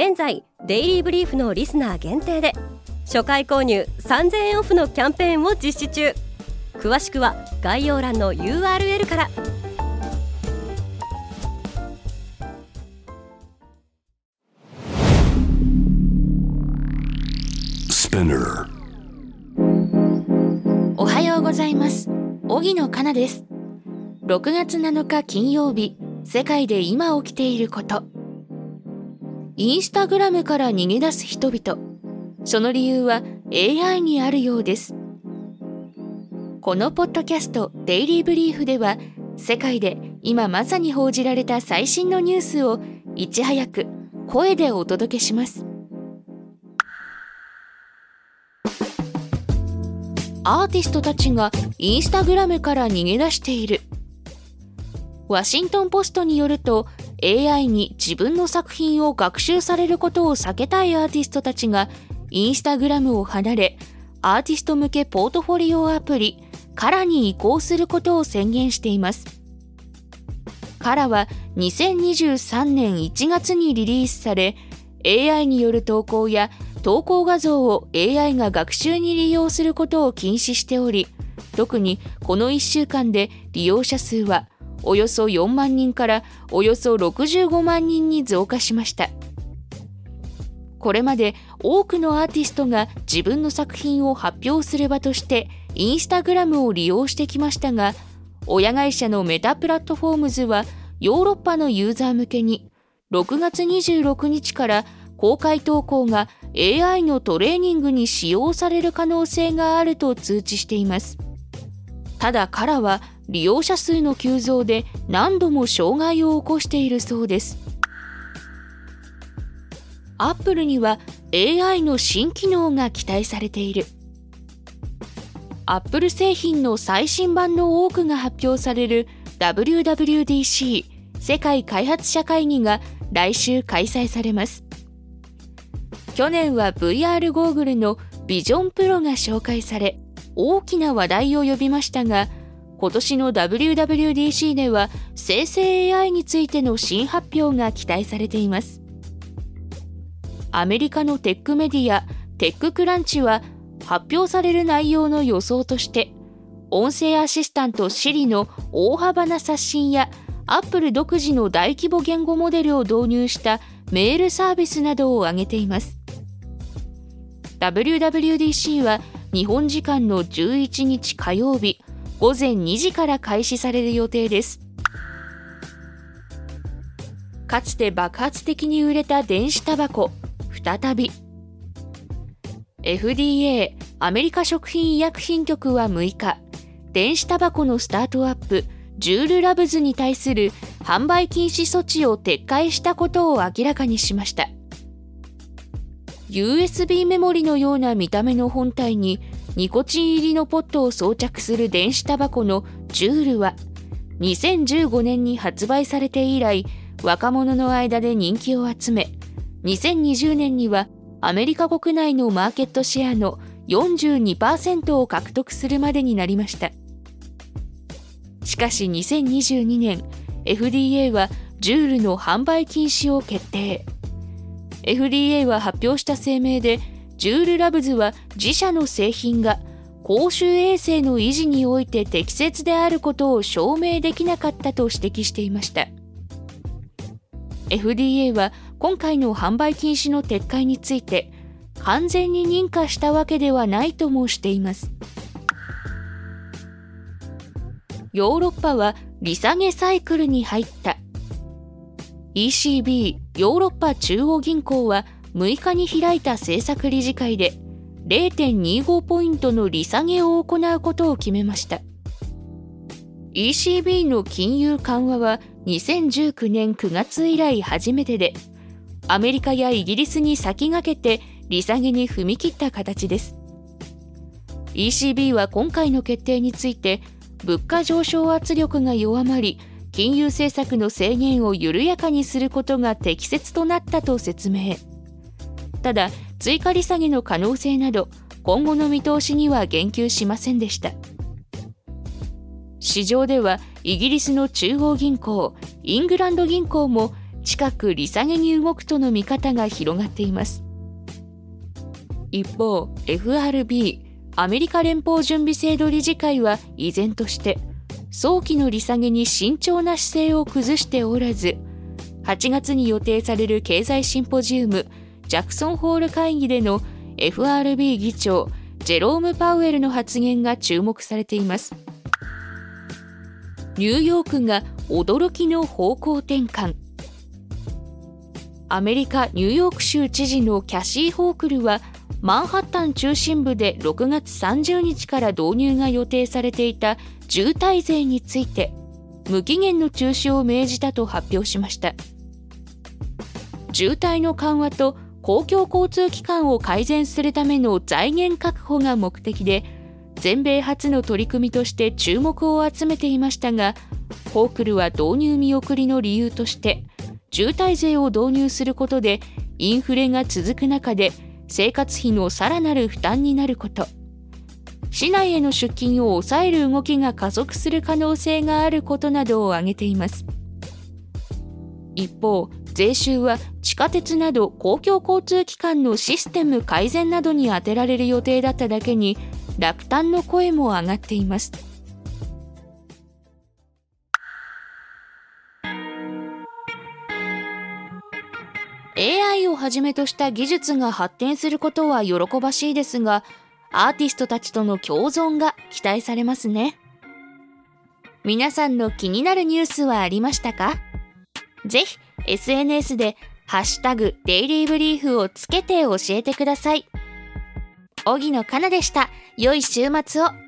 現在デイリーブリーフのリスナー限定で初回購入3000円オフのキャンペーンを実施中。詳しくは概要欄の URL から。おはようございます。荻野かなです。6月7日金曜日世界で今起きていることインスタグラムから逃げ出す人々。その理由は AI にあるようです。このポッドキャスト「デイリー・ブリーフ」では世界で今まさに報じられた最新のニュースをいち早く声でお届けします。アーティストたちがインスタグラムから逃げ出している。ワシントン・ポストによると AI に自分の作品を学習されることを避けたいアーティストたちがインスタグラムを離れアーティスト向けポートフォリオアプリカラに移行することを宣言しています。カラは2023年1月にリリースされ AI による投稿や投稿画像を AI が学習に利用することを禁止しており特にこの1週間で利用者数はおよそ4万人からおよそ65万人に増加しました。これまで多くのアーティストが自分の作品を発表する場としてインスタグラムを利用してきましたが親会社のメタプラットフォームズはヨーロッパのユーザー向けに6月26日から公開投稿が AI のトレーニングに使用される可能性があると通知しています。ただカラは利用者数の急増で何度も障害を起こしているそうです。アップルには AI の新機能が期待されている。アップル製品の最新版の多くが発表される WWDC 世界開発者会議が来週開催されます。去年は VR ゴーグルの Vision Pro が紹介され大きな話題を呼びましたが今年の WWDC では生成 AI についての新発表が期待されています。アメリカのテックメディア TechCrunch は発表される内容の予想として音声アシスタント Siri の大幅な刷新や Apple 独自の大規模言語モデルを導入したメールサービスなどを挙げています。WWDC は日本時間の11日火曜日午前2時から開始される予定です。かつて爆発的に売れた電子タバコ再び。FDA アメリカ食品医薬品局は6日電子タバコのスタートアップジュールラブズに対する販売禁止措置を撤回したことを明らかにしました。USB メモリのような見た目の本体にニコチン入りのポットを装着する電子タバコのジュールは2015年に発売されて以来若者の間で人気を集め2020年にはアメリカ国内のマーケットシェアの42%を獲得するまでになりました。しかし2022年 FDA はジュールの販売禁止を決定。FDA は発表した声明でジュールラブズは自社の製品が公衆衛生の維持において適切であることを証明できなかったと指摘していました。FDA は今回の販売禁止の撤回について完全に認可したわけではないともしています。ヨーロッパは利下げサイクルに入った。ECB ヨーロッパ中央銀行は6日に開いた政策理事会で0.25ポイントの利下げを行うことを決めました。ECB の金融緩和は2019年9月以来初めてでアメリカやイギリスに先駆けて利下げに踏み切った形です。ECB は今回の決定について物価上昇圧力が弱まり金融政策の制限を緩やかにすることが適切となったと説明。ただ追加利下げの可能性など今後の見通しには言及しませんでした。市場ではイギリスの中央銀行イングランド銀行も近く利下げに動くとの見方が広がっています。一方 FRB アメリカ連邦準備制度理事会は依然として早期の利下げに慎重な姿勢を崩しておらず8月に予定される経済シンポジウムジャクソンホール会議での FRB 議長ジェローム・パウエルの発言が注目されています。ニューヨークが驚きの方向転換。アメリカ・ニューヨーク州知事のキャシー・ホークルはマンハッタン中心部で6月30日から導入が予定されていた渋滞税について無期限の中止を命じたと発表しました。渋滞の緩和と公共交通機関を改善するための財源確保が目的で全米初の取り組みとして注目を集めていましたがホークルは導入見送りの理由として渋滞税を導入することでインフレが続く中で生活費のさらなる負担になること。市内への出勤を抑える動きが加速する可能性があることなどを挙げています。一方税収は地下鉄など公共交通機関のシステム改善などに充てられる予定だっただけに落胆の声も上がっています。AI をはじめとした技術が発展することは喜ばしいですが、アーティストたちとの共存が期待されますね。皆さんの気になるニュースはありましたか？ぜひ SNS でハッシュタグデイリーブリーフをつけて教えてください。荻野かなでした。良い週末を。